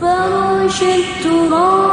فراش التراب